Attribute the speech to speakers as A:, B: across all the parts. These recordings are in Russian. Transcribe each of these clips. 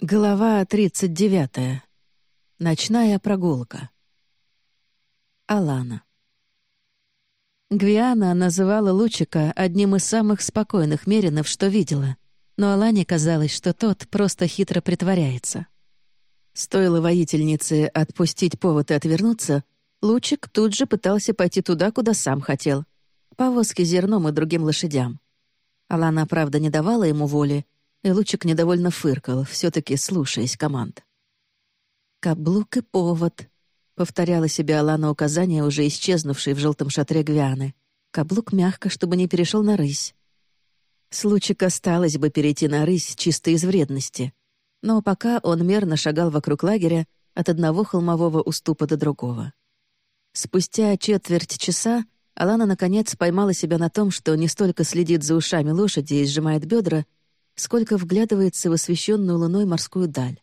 A: Глава 39. Ночная прогулка. Алана. Гвиана называла Лучика одним из самых спокойных меринов, что видела, но Алане казалось, что тот просто хитро притворяется. Стоило воительнице отпустить повод и отвернуться, Лучик тут же пытался пойти туда, куда сам хотел — повозки зерном и другим лошадям. Алана, правда, не давала ему воли, и Лучик недовольно фыркал, все таки слушаясь команд. «Каблук и повод», — повторяла себе Алана указания, уже исчезнувшей в желтом шатре Гвианы. «Каблук мягко, чтобы не перешел на рысь». С Лучика осталось бы перейти на рысь чисто из вредности, но пока он мерно шагал вокруг лагеря от одного холмового уступа до другого. Спустя четверть часа Алана, наконец, поймала себя на том, что не столько следит за ушами лошади и сжимает бедра, сколько вглядывается в освещенную луной морскую даль.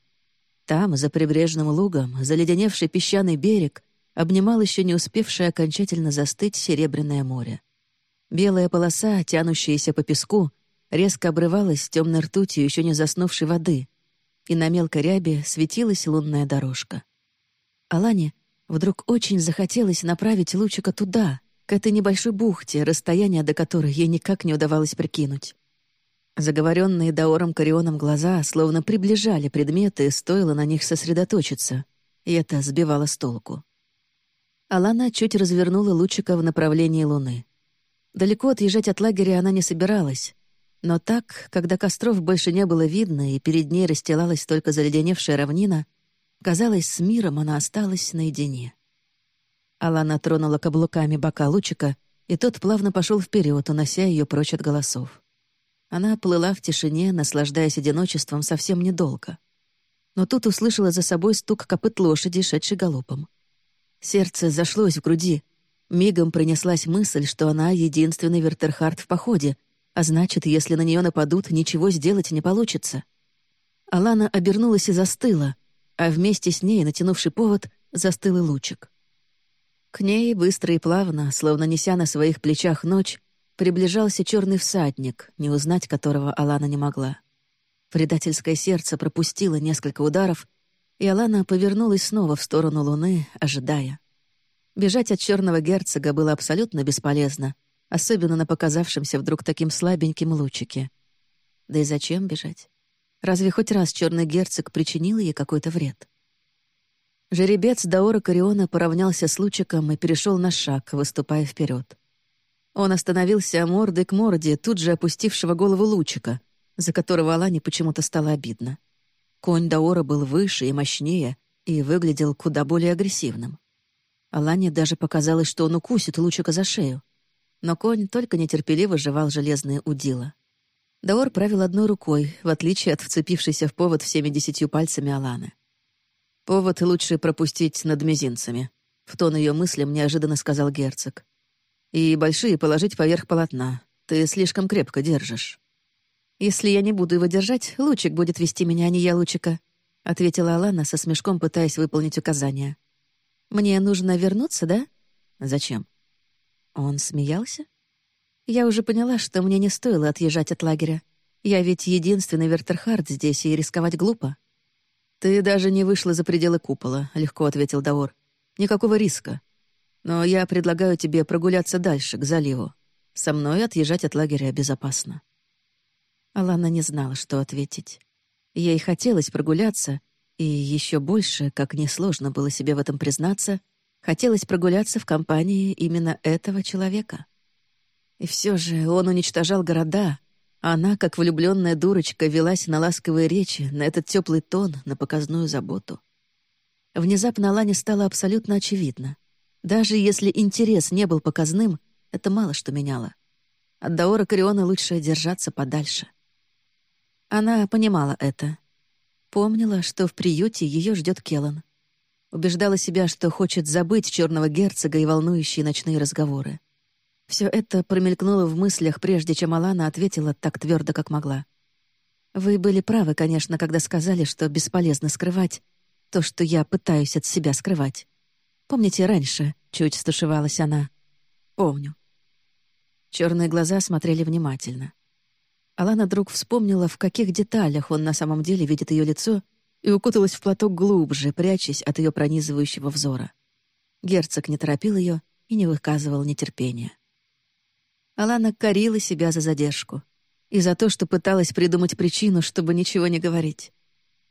A: Там, за прибрежным лугом, заледеневший песчаный берег обнимал еще не успевшее окончательно застыть Серебряное море. Белая полоса, тянущаяся по песку, резко обрывалась темной ртутью еще не заснувшей воды, и на мелкой рябе светилась лунная дорожка. Алане вдруг очень захотелось направить лучика туда, к этой небольшой бухте, расстояние до которой ей никак не удавалось прикинуть. Заговоренные Даором Карионом глаза словно приближали предметы, стоило на них сосредоточиться, и это сбивало с толку. Алана чуть развернула лучика в направлении Луны. Далеко отъезжать от лагеря она не собиралась, но так, когда костров больше не было видно и перед ней расстилалась только заледеневшая равнина, казалось, с миром она осталась наедине. Алана тронула каблуками бока лучика, и тот плавно пошел вперед, унося ее прочь от голосов. Она плыла в тишине, наслаждаясь одиночеством совсем недолго. Но тут услышала за собой стук копыт лошади, шедшей галопом. Сердце зашлось в груди. Мигом принеслась мысль, что она единственный Вертерхард в походе, а значит, если на нее нападут, ничего сделать не получится. Алана обернулась и застыла, а вместе с ней, натянувший повод, застыл и лучик. К ней быстро и плавно, словно неся на своих плечах ночь, Приближался черный всадник, не узнать которого Алана не могла. Предательское сердце пропустило несколько ударов, и Алана повернулась снова в сторону Луны, ожидая. Бежать от черного герцога было абсолютно бесполезно, особенно на показавшемся вдруг таким слабеньким лучике. Да и зачем бежать? Разве хоть раз черный герцог причинил ей какой-то вред? Жеребец Даора Кариона поравнялся с лучиком и перешел на шаг, выступая вперед. Он остановился мордой к морде тут же опустившего голову лучика, за которого Алане почему-то стало обидно. Конь Даора был выше и мощнее и выглядел куда более агрессивным. Алане даже показалось, что он укусит лучика за шею. Но конь только нетерпеливо жевал железные удила. Даор правил одной рукой, в отличие от вцепившейся в повод всеми десятью пальцами Аланы. «Повод лучше пропустить над мизинцами», — в тон ее мыслям неожиданно сказал герцог и большие положить поверх полотна. Ты слишком крепко держишь». «Если я не буду его держать, Лучик будет вести меня, а не я Лучика», — ответила Алана со смешком, пытаясь выполнить указания. «Мне нужно вернуться, да?» «Зачем?» Он смеялся? «Я уже поняла, что мне не стоило отъезжать от лагеря. Я ведь единственный Вертерхард здесь, и рисковать глупо». «Ты даже не вышла за пределы купола», — легко ответил Даор. «Никакого риска. Но я предлагаю тебе прогуляться дальше, к заливу. Со мной отъезжать от лагеря безопасно». Алана не знала, что ответить. Ей хотелось прогуляться, и еще больше, как несложно было себе в этом признаться, хотелось прогуляться в компании именно этого человека. И все же он уничтожал города, а она, как влюбленная дурочка, велась на ласковые речи, на этот теплый тон, на показную заботу. Внезапно Алане стало абсолютно очевидно. Даже если интерес не был показным, это мало что меняло. От Даора Кариона лучше держаться подальше. Она понимала это. Помнила, что в приюте ее ждет Келан. Убеждала себя, что хочет забыть черного герцога и волнующие ночные разговоры. Все это промелькнуло в мыслях, прежде чем Алана ответила так твердо, как могла. «Вы были правы, конечно, когда сказали, что бесполезно скрывать то, что я пытаюсь от себя скрывать. Помните раньше?» — чуть стушевалась она. «Помню». Черные глаза смотрели внимательно. Алана вдруг вспомнила, в каких деталях он на самом деле видит ее лицо, и укуталась в платок глубже, прячась от ее пронизывающего взора. Герцог не торопил ее и не выказывал нетерпения. Алана корила себя за задержку и за то, что пыталась придумать причину, чтобы ничего не говорить.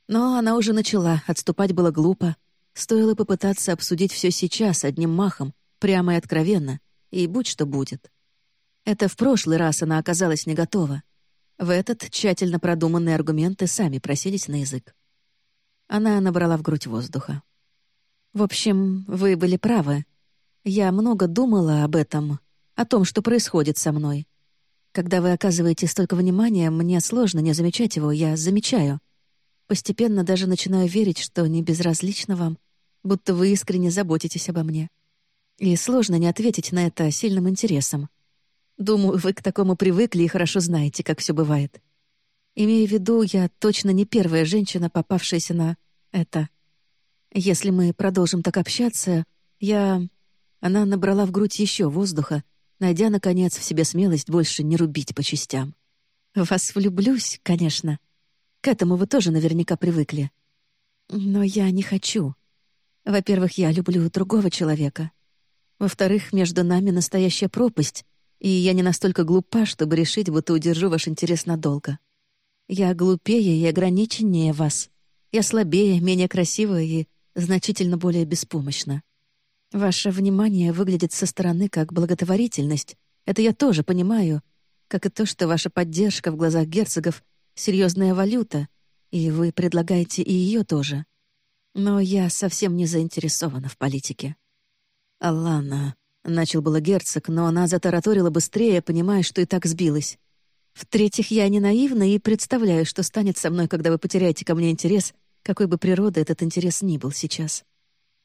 A: Но она уже начала, отступать было глупо. Стоило попытаться обсудить все сейчас одним махом, прямо и откровенно, и будь что будет. Это в прошлый раз она оказалась не готова. В этот тщательно продуманные аргументы сами просились на язык. Она набрала в грудь воздуха. «В общем, вы были правы. Я много думала об этом, о том, что происходит со мной. Когда вы оказываете столько внимания, мне сложно не замечать его, я замечаю. Постепенно даже начинаю верить, что не безразлично вам, будто вы искренне заботитесь обо мне. И сложно не ответить на это сильным интересом. Думаю, вы к такому привыкли и хорошо знаете, как все бывает. Имею в виду, я точно не первая женщина, попавшаяся на это. Если мы продолжим так общаться, я... Она набрала в грудь еще воздуха, найдя, наконец, в себе смелость больше не рубить по частям. вас влюблюсь, конечно. К этому вы тоже наверняка привыкли. Но я не хочу. Во-первых, я люблю другого человека. Во-вторых, между нами настоящая пропасть, и я не настолько глупа, чтобы решить, будто удержу ваш интерес надолго. Я глупее и ограниченнее вас. Я слабее, менее красивая и значительно более беспомощна. Ваше внимание выглядит со стороны как благотворительность. Это я тоже понимаю, как и то, что ваша поддержка в глазах герцогов — серьезная валюта, и вы предлагаете и ее тоже. Но я совсем не заинтересована в политике. «Алана», — начал было герцог, но она затараторила быстрее, понимая, что и так сбилась. В-третьих, я не наивна и представляю, что станет со мной, когда вы потеряете ко мне интерес, какой бы природы этот интерес ни был сейчас.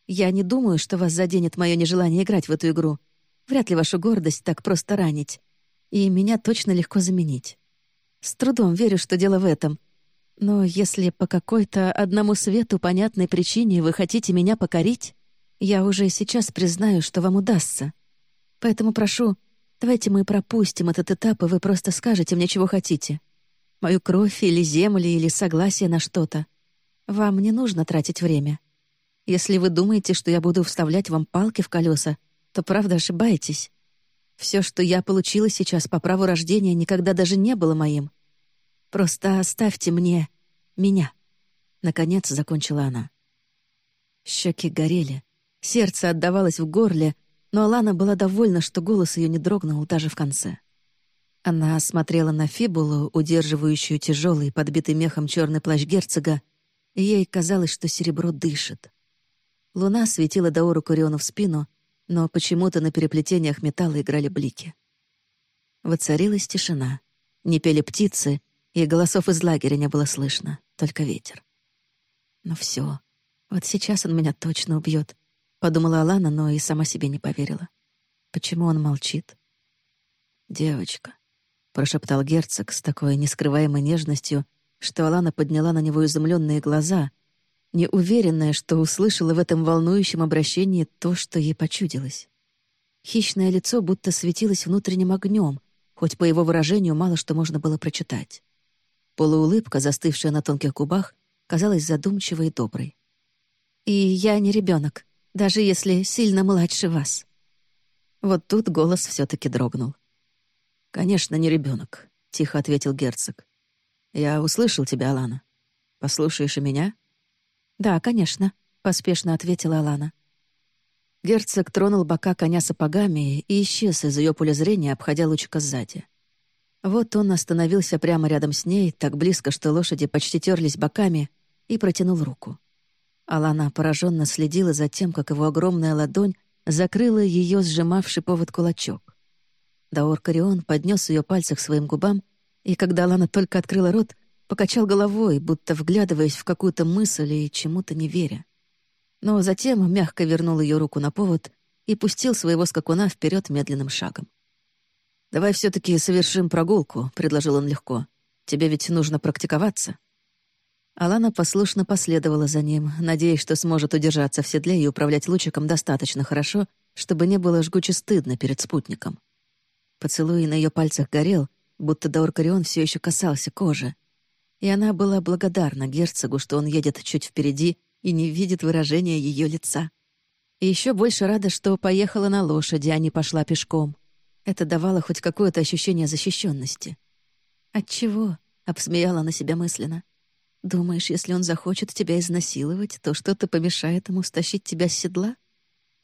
A: Я не думаю, что вас заденет мое нежелание играть в эту игру. Вряд ли вашу гордость так просто ранить. И меня точно легко заменить. С трудом верю, что дело в этом. Но если по какой-то одному свету понятной причине вы хотите меня покорить, я уже сейчас признаю, что вам удастся. Поэтому прошу, Давайте мы пропустим этот этап, и вы просто скажете мне, чего хотите. Мою кровь или земли, или согласие на что-то. Вам не нужно тратить время. Если вы думаете, что я буду вставлять вам палки в колеса, то правда ошибаетесь. Все, что я получила сейчас по праву рождения, никогда даже не было моим. Просто оставьте мне меня. Наконец закончила она. Щеки горели, сердце отдавалось в горле, но Алана была довольна, что голос ее не дрогнул даже в конце. Она смотрела на фибулу, удерживающую тяжелый, подбитый мехом черный плащ герцога, и ей казалось, что серебро дышит. Луна светила Даору Куриону в спину, но почему-то на переплетениях металла играли блики. Воцарилась тишина. Не пели птицы, и голосов из лагеря не было слышно, только ветер. «Ну все, вот сейчас он меня точно убьет, Подумала Алана, но и сама себе не поверила. Почему он молчит? «Девочка», — прошептал герцог с такой нескрываемой нежностью, что Алана подняла на него изумленные глаза, неуверенная, что услышала в этом волнующем обращении то, что ей почудилось. Хищное лицо будто светилось внутренним огнем, хоть по его выражению мало что можно было прочитать. Полуулыбка, застывшая на тонких губах, казалась задумчивой и доброй. «И я не ребенок, даже если сильно младше вас». Вот тут голос все таки дрогнул. «Конечно, не ребенок, тихо ответил герцог. «Я услышал тебя, Алана. Послушаешь и меня?» «Да, конечно», — поспешно ответила Алана. Герцог тронул бока коня сапогами и исчез из ее поля зрения, обходя лучика сзади. Вот он остановился прямо рядом с ней, так близко, что лошади почти терлись боками, и протянул руку. Алана пораженно следила за тем, как его огромная ладонь закрыла ее сжимавший повод кулачок. Даор Карион поднес ее пальцы к своим губам, и когда Алана только открыла рот, покачал головой, будто вглядываясь в какую-то мысль и чему-то не веря. Но затем мягко вернул ее руку на повод и пустил своего скакуна вперед медленным шагом. «Давай все таки совершим прогулку», — предложил он легко. «Тебе ведь нужно практиковаться». Алана послушно последовала за ним, надеясь, что сможет удержаться в седле и управлять лучиком достаточно хорошо, чтобы не было жгуче стыдно перед спутником. Поцелуй на ее пальцах горел, будто Дауркарион все еще касался кожи. И она была благодарна герцогу, что он едет чуть впереди и не видит выражения ее лица. И еще больше рада, что поехала на лошади, а не пошла пешком. Это давало хоть какое-то ощущение защищенности. «Отчего?» — обсмеяла на себя мысленно. «Думаешь, если он захочет тебя изнасиловать, то что-то помешает ему стащить тебя с седла?»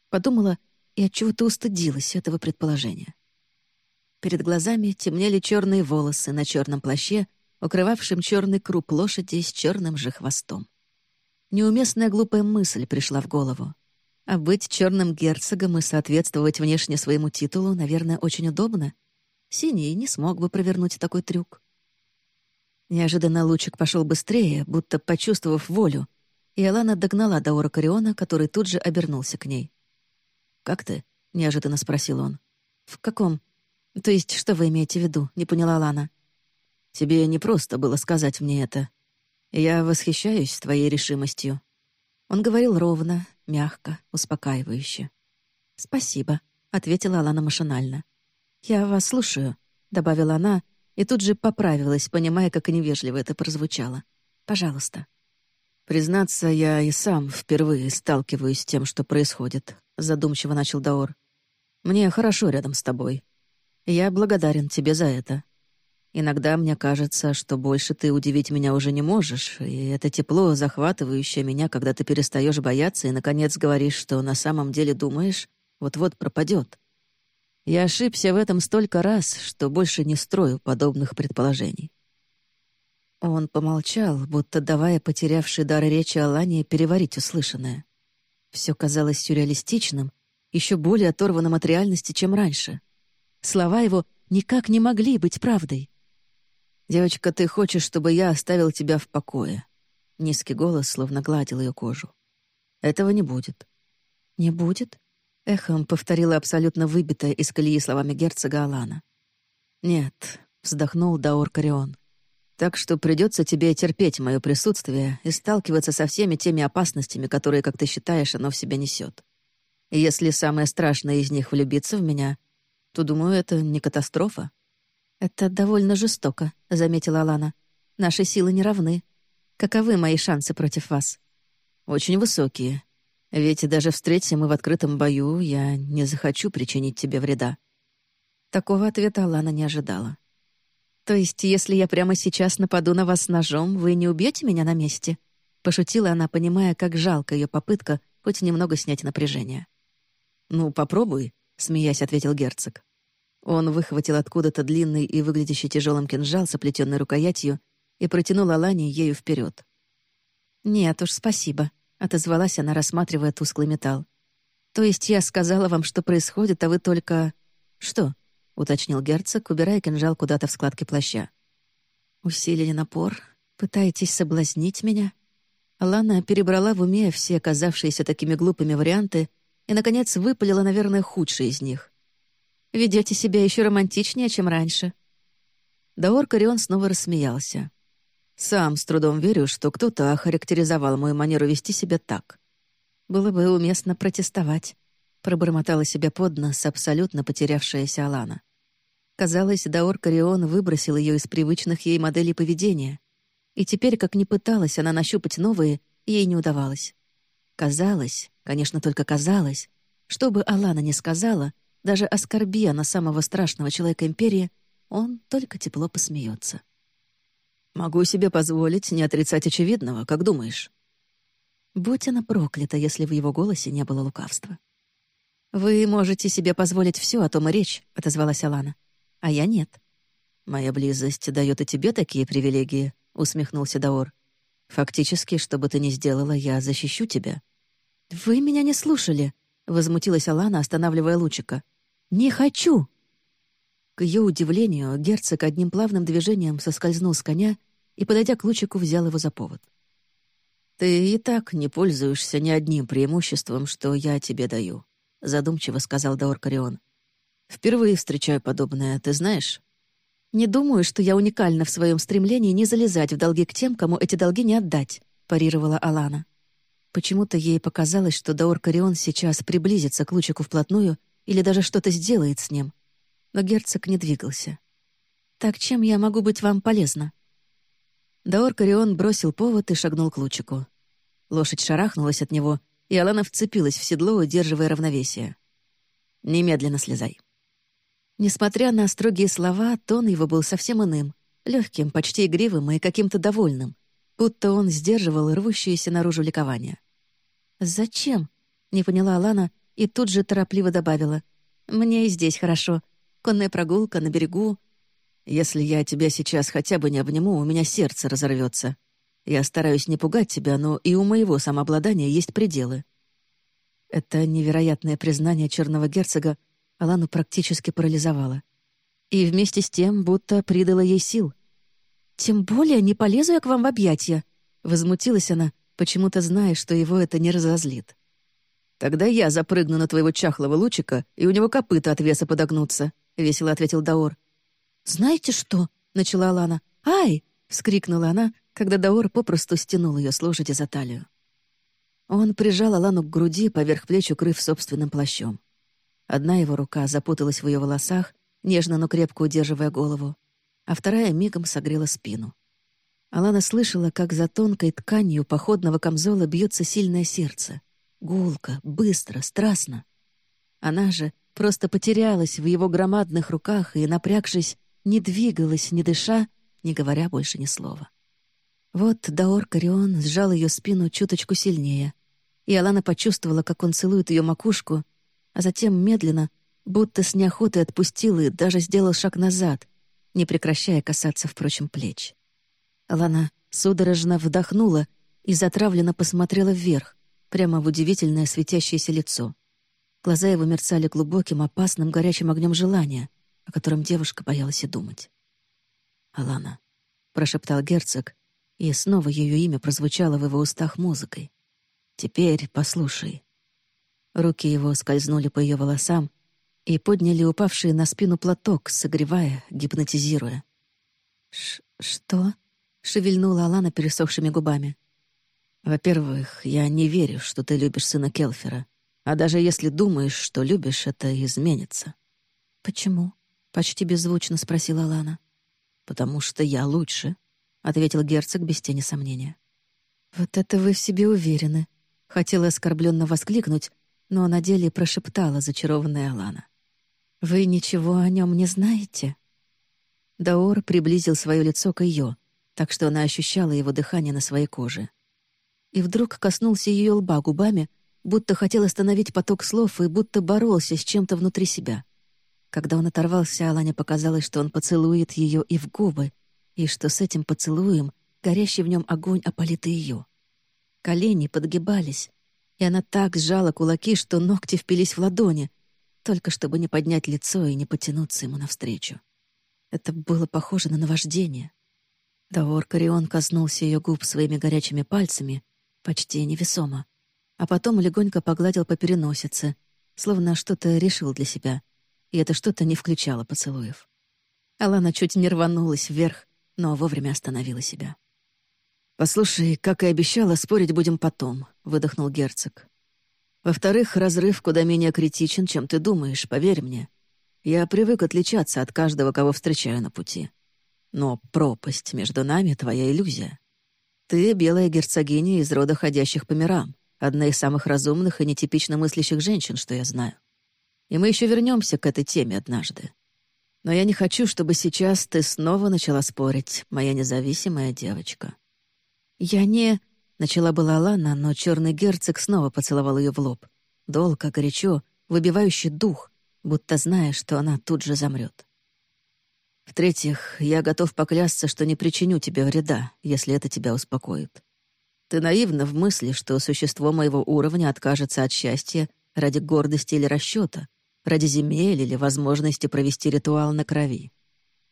A: Подумала и отчего-то устыдилась этого предположения. Перед глазами темнели черные волосы на черном плаще, укрывавшем черный круп лошади с черным же хвостом. Неуместная глупая мысль пришла в голову. А быть черным герцогом и соответствовать внешне своему титулу, наверное, очень удобно. Синий не смог бы провернуть такой трюк. Неожиданно лучик пошел быстрее, будто почувствовав волю, и Алана догнала Даора Кариона, который тут же обернулся к ней. «Как ты?» — неожиданно спросил он. «В каком? То есть, что вы имеете в виду?» — не поняла Лана. «Тебе не просто было сказать мне это. Я восхищаюсь твоей решимостью». Он говорил ровно, мягко, успокаивающе. «Спасибо», — ответила Алана машинально. «Я вас слушаю», — добавила она, и тут же поправилась, понимая, как невежливо это прозвучало. «Пожалуйста». «Признаться, я и сам впервые сталкиваюсь с тем, что происходит», — задумчиво начал Даор. «Мне хорошо рядом с тобой. Я благодарен тебе за это. Иногда мне кажется, что больше ты удивить меня уже не можешь, и это тепло, захватывающее меня, когда ты перестаешь бояться и, наконец, говоришь, что на самом деле думаешь, вот-вот пропадет. Я ошибся в этом столько раз, что больше не строю подобных предположений. Он помолчал, будто давая потерявшей дар речи Алане переварить услышанное. Все казалось сюрреалистичным, еще более оторванным от реальности, чем раньше. Слова его никак не могли быть правдой. «Девочка, ты хочешь, чтобы я оставил тебя в покое?» Низкий голос словно гладил ее кожу. «Этого не будет». «Не будет?» — эхом повторила абсолютно выбитая из колеи словами герцога Алана. «Нет», — вздохнул Даор Карион. «Так что придется тебе терпеть мое присутствие и сталкиваться со всеми теми опасностями, которые, как ты считаешь, оно в себе несет. И если самое страшное из них влюбиться в меня, то, думаю, это не катастрофа». «Это довольно жестоко», — заметила Алана. «Наши силы не равны. Каковы мои шансы против вас?» «Очень высокие. Ведь даже встретимся мы в открытом бою, я не захочу причинить тебе вреда». Такого ответа Алана не ожидала. «То есть, если я прямо сейчас нападу на вас ножом, вы не убьете меня на месте?» Пошутила она, понимая, как жалко ее попытка хоть немного снять напряжение. «Ну, попробуй», — смеясь ответил герцог. Он выхватил откуда-то длинный и выглядящий тяжелым кинжал с оплетенной рукоятью и протянул Алане ею вперед. «Нет уж, спасибо», — отозвалась она, рассматривая тусклый металл. «То есть я сказала вам, что происходит, а вы только...» «Что?» — уточнил герцог, убирая кинжал куда-то в складке плаща. «Усилили напор? Пытаетесь соблазнить меня?» Лана перебрала в уме все оказавшиеся такими глупыми варианты и, наконец, выпалила, наверное, худший из них. Ведете себя еще романтичнее, чем раньше». Даор Карион снова рассмеялся. «Сам с трудом верю, что кто-то охарактеризовал мою манеру вести себя так. Было бы уместно протестовать», — пробормотала себя под нос абсолютно потерявшаяся Алана. Казалось, Даор Карион выбросил ее из привычных ей моделей поведения. И теперь, как ни пыталась она нащупать новые, ей не удавалось. Казалось, конечно, только казалось, что бы Алана не сказала, даже оскорби она самого страшного человека Империи, он только тепло посмеется. «Могу себе позволить не отрицать очевидного, как думаешь?» Будь она проклята, если в его голосе не было лукавства. «Вы можете себе позволить все, о том и речь», — отозвалась Алана. «А я нет». «Моя близость дает и тебе такие привилегии», — усмехнулся Даор. «Фактически, что бы ты ни сделала, я защищу тебя». «Вы меня не слушали», — возмутилась Алана, останавливая Лучика. «Не хочу!» К ее удивлению, герцог одним плавным движением соскользнул с коня и, подойдя к лучику, взял его за повод. «Ты и так не пользуешься ни одним преимуществом, что я тебе даю», — задумчиво сказал Даор Карион. «Впервые встречаю подобное, ты знаешь?» «Не думаю, что я уникальна в своем стремлении не залезать в долги к тем, кому эти долги не отдать», — парировала Алана. Почему-то ей показалось, что Даор Карион сейчас приблизится к лучику вплотную или даже что-то сделает с ним. Но герцог не двигался. «Так чем я могу быть вам полезна?» Даор Карион бросил повод и шагнул к лучику. Лошадь шарахнулась от него, и Алана вцепилась в седло, удерживая равновесие. «Немедленно слезай». Несмотря на строгие слова, тон его был совсем иным, легким, почти игривым и каким-то довольным, будто он сдерживал рвущееся наружу ликование. «Зачем?» — не поняла Алана и тут же торопливо добавила. «Мне и здесь хорошо. Конная прогулка на берегу, если я тебя сейчас хотя бы не обниму, у меня сердце разорвется. Я стараюсь не пугать тебя, но и у моего самообладания есть пределы». Это невероятное признание черного герцога Алану практически парализовало. И вместе с тем будто придало ей сил. «Тем более не полезу я к вам в объятия», — возмутилась она, почему-то зная, что его это не разозлит. «Тогда я запрыгну на твоего чахлого лучика, и у него копыта от веса подогнутся», — весело ответил Даор. «Знаете что?» — начала Лана. «Ай!» — вскрикнула она, когда Даор попросту стянул ее с лошади за талию. Он прижал Алану к груди, поверх плеч укрыв собственным плащом. Одна его рука запуталась в ее волосах, нежно, но крепко удерживая голову, а вторая мигом согрела спину. Алана слышала, как за тонкой тканью походного камзола бьется сильное сердце. Гулко, быстро, страстно. Она же просто потерялась в его громадных руках и, напрягшись, не двигалась, не дыша, не говоря больше ни слова. Вот Даор Карион сжал ее спину чуточку сильнее, и Алана почувствовала, как он целует ее макушку, а затем медленно, будто с неохотой отпустил и даже сделал шаг назад, не прекращая касаться, впрочем, плеч. Алана судорожно вдохнула и затравленно посмотрела вверх, прямо в удивительное светящееся лицо. Глаза его мерцали глубоким, опасным, горячим огнем желания — о котором девушка боялась и думать. «Алана», — прошептал герцог, и снова ее имя прозвучало в его устах музыкой. «Теперь послушай». Руки его скользнули по ее волосам и подняли упавший на спину платок, согревая, гипнотизируя. Ш «Что?» — шевельнула Алана пересохшими губами. «Во-первых, я не верю, что ты любишь сына Келфера. А даже если думаешь, что любишь, это изменится». «Почему?» — почти беззвучно спросила Лана. «Потому что я лучше», — ответил герцог без тени сомнения. «Вот это вы в себе уверены», — хотела оскорбленно воскликнуть, но на деле прошептала зачарованная Алана. «Вы ничего о нем не знаете?» Даор приблизил свое лицо к ее, так что она ощущала его дыхание на своей коже. И вдруг коснулся ее лба губами, будто хотел остановить поток слов и будто боролся с чем-то внутри себя. Когда он оторвался, Алане показалось, что он поцелует ее и в губы, и что с этим поцелуем горящий в нем огонь опалит ее. Колени подгибались, и она так сжала кулаки, что ногти впились в ладони, только чтобы не поднять лицо и не потянуться ему навстречу. Это было похоже на наваждение. Даор Карион коснулся ее губ своими горячими пальцами, почти невесомо, а потом легонько погладил по переносице, словно что-то решил для себя — и это что-то не включало поцелуев. Алана чуть не рванулась вверх, но вовремя остановила себя. «Послушай, как и обещала, спорить будем потом», — выдохнул герцог. «Во-вторых, разрыв куда менее критичен, чем ты думаешь, поверь мне. Я привык отличаться от каждого, кого встречаю на пути. Но пропасть между нами — твоя иллюзия. Ты — белая герцогиня из рода ходящих по мирам, одна из самых разумных и нетипично мыслящих женщин, что я знаю и мы еще вернемся к этой теме однажды. Но я не хочу, чтобы сейчас ты снова начала спорить, моя независимая девочка». «Я не...» — начала была Лана, но черный герцог снова поцеловал ее в лоб. Долго, горячо, выбивающий дух, будто зная, что она тут же замрет. В-третьих, я готов поклясться, что не причиню тебе вреда, если это тебя успокоит. Ты наивна в мысли, что существо моего уровня откажется от счастья ради гордости или расчета, ради земель или возможности провести ритуал на крови.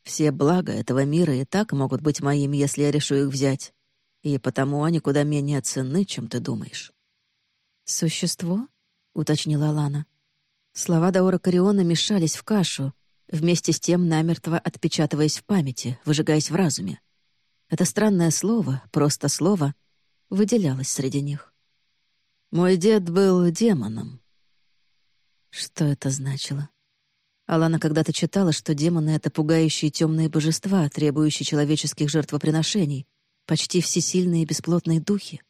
A: Все блага этого мира и так могут быть моими, если я решу их взять, и потому они куда менее ценны, чем ты думаешь». «Существо?» — уточнила Лана. Слова Даора Кариона мешались в кашу, вместе с тем намертво отпечатываясь в памяти, выжигаясь в разуме. Это странное слово, просто слово, выделялось среди них. «Мой дед был демоном», что это значило? Алана когда-то читала, что демоны — это пугающие темные божества, требующие человеческих жертвоприношений, почти всесильные бесплотные духи.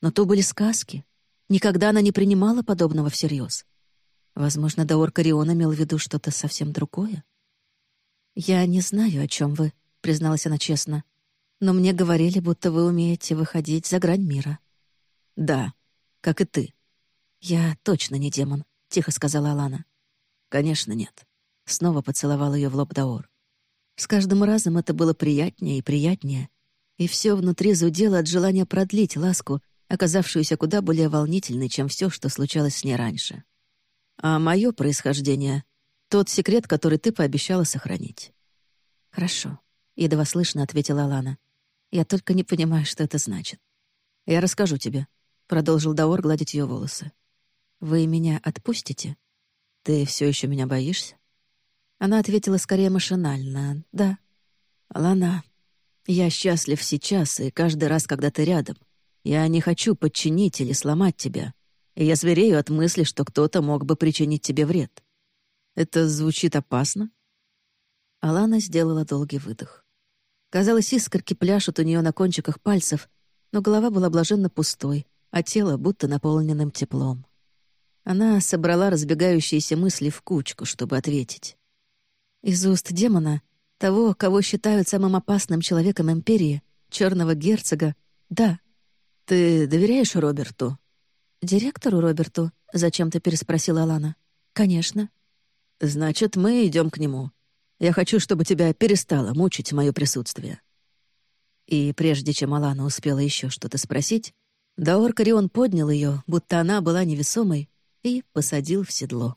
A: Но то были сказки. Никогда она не принимала подобного всерьез. Возможно, Даор Карион имел в виду что-то совсем другое. «Я не знаю, о чем вы», — призналась она честно. «Но мне говорили, будто вы умеете выходить за грань мира». «Да, как и ты». «Я точно не демон», — тихо сказала Алана. «Конечно, нет». Снова поцеловал ее в лоб Даор. С каждым разом это было приятнее и приятнее, и все внутри зудело от желания продлить ласку, оказавшуюся куда более волнительной, чем все, что случалось с ней раньше. А мое происхождение — тот секрет, который ты пообещала сохранить. «Хорошо», — едва слышно ответила Алана. «Я только не понимаю, что это значит». «Я расскажу тебе», — продолжил Даор гладить ее волосы. «Вы меня отпустите? Ты все еще меня боишься?» Она ответила скорее машинально. «Да». «Лана, я счастлив сейчас и каждый раз, когда ты рядом. Я не хочу подчинить или сломать тебя. И я зверею от мысли, что кто-то мог бы причинить тебе вред. Это звучит опасно?» Алана сделала долгий выдох. Казалось, искорки пляшут у нее на кончиках пальцев, но голова была блаженно пустой, а тело будто наполненным теплом. Она собрала разбегающиеся мысли в кучку, чтобы ответить. Из уст демона, того, кого считают самым опасным человеком Империи, черного герцога, да. Ты доверяешь Роберту? Директору Роберту? Зачем-то переспросила Алана. Конечно. Значит, мы идем к нему. Я хочу, чтобы тебя перестало мучить мое присутствие. И прежде чем Алана успела еще что-то спросить, Даор Карион поднял ее, будто она была невесомой, и посадил в седло.